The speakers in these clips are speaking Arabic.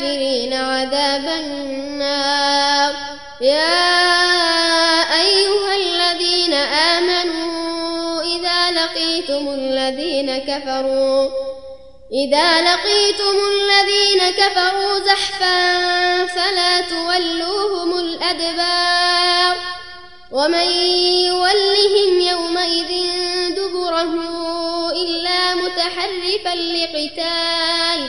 للكافرين عذاب النار. يا أيها الذين آمنوا إذا لقيتم الذين كفروا إذا لقيتم الذين كفروا زحفا فلا تولوهم الأدبار. ومن يولهم يومئذ دبره إلا متحرفا لقتال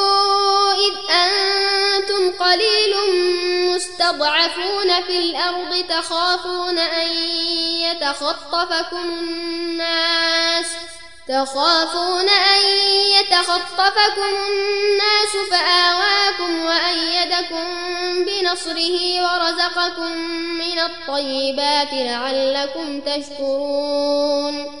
مستضعفون في الأرض تخافون أن يتخطفكم الناس تخافون أن يتخطفكم الناس فآواكم وأيدكم بنصره ورزقكم من الطيبات لعلكم تشكرون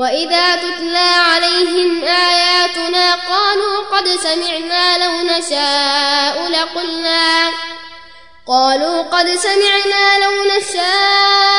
وإذا تتلى عليهم آياتنا قالوا قد سمعنا لو نشاء لقلنا قالوا قد سمعنا لو نشاء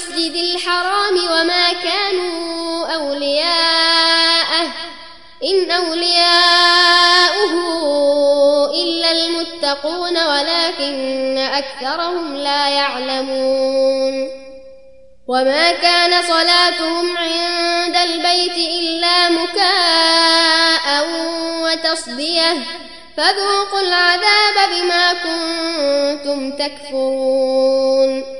المسجد الحرام وما كانوا أولياءه. إن أولياؤه إلا المتقون ولكن أكثرهم لا يعلمون. وما كان صلاتهم عند البيت إلا مكاء وتصدية. فذوقوا العذاب بما كنتم تكفرون.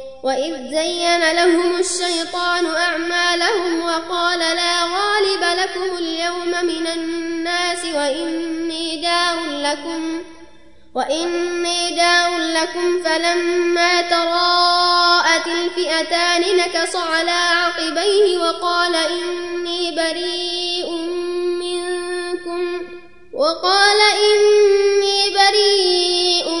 وإذ زين لهم الشيطان أعمالهم وقال لا غالب لكم اليوم من الناس وإني جار لكم وإني جار لكم فلما تراءت الفئتان نكص على عقبيه وقال إني بريء منكم وقال إني بريء